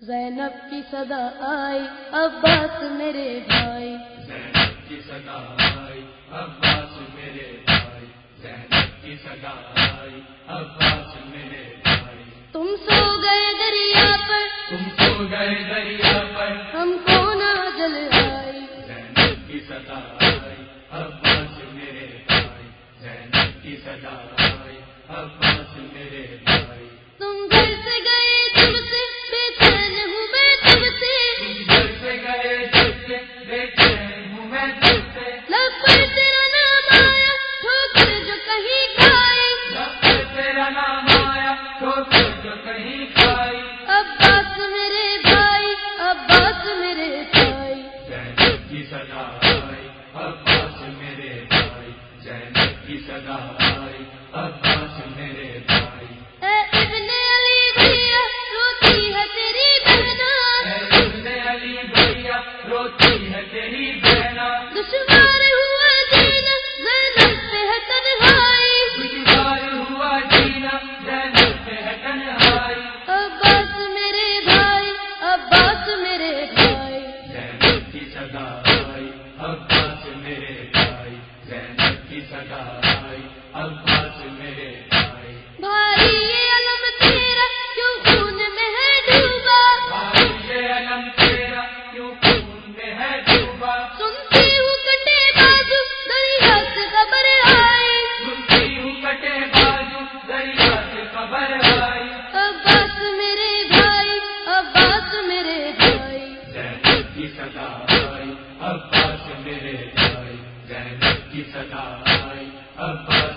زینب کی صدا آئی عباس میرے بھائی۔ زینب کی صدا آئی عباس میرے بھائی۔ زینب کی صدا آئی عباس میرے بھائی۔ تم سو گئے دریا پر۔ تم سو گئے دریا پر۔ ہم کو نہ جل آئی؟ زینب کی صدا آئی عباس میرے بھائی۔ زینب کی صدا آئی عباس میرے بھائی۔ صدا آئی عباس میرے بھائی جنت کی صدا آئی عباس میرے بھائی۔ اے ابن علی بھیا روتی ہے تیری بہنا۔ اے ابن علی بھیا روتی ہے تیری بہنا۔ دشوار ہوا جینا زینب پہ ہے تنہائی۔ دشوار ہوا جینا زینب پہ ہے تنہائی۔ عباس میرے بھائی عباس میرے بھائی۔ جنت کی صدا کی سدا آئی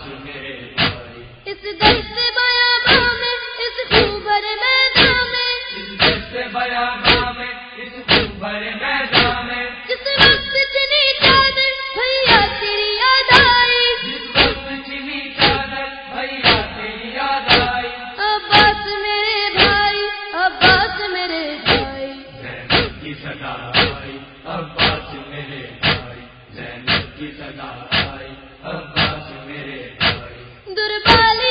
میرے دربالی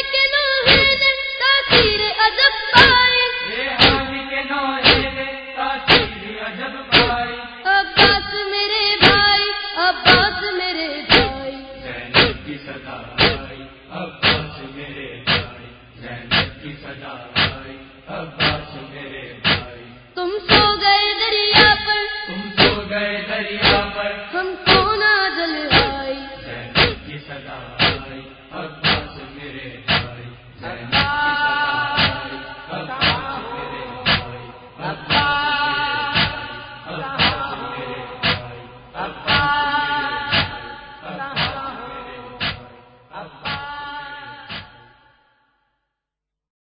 تم سو گئے دریا پر تم سو گئے دریا پر۔ ہم کو نہ جلوائی سدا